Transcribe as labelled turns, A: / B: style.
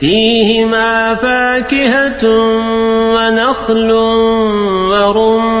A: فيهما فاكهة ونخل ورم